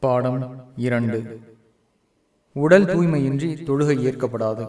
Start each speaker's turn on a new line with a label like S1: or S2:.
S1: பாடம் இரண்டு. உடல் தூய்மையின்றி தொழுகை ஏற்கப்படாது.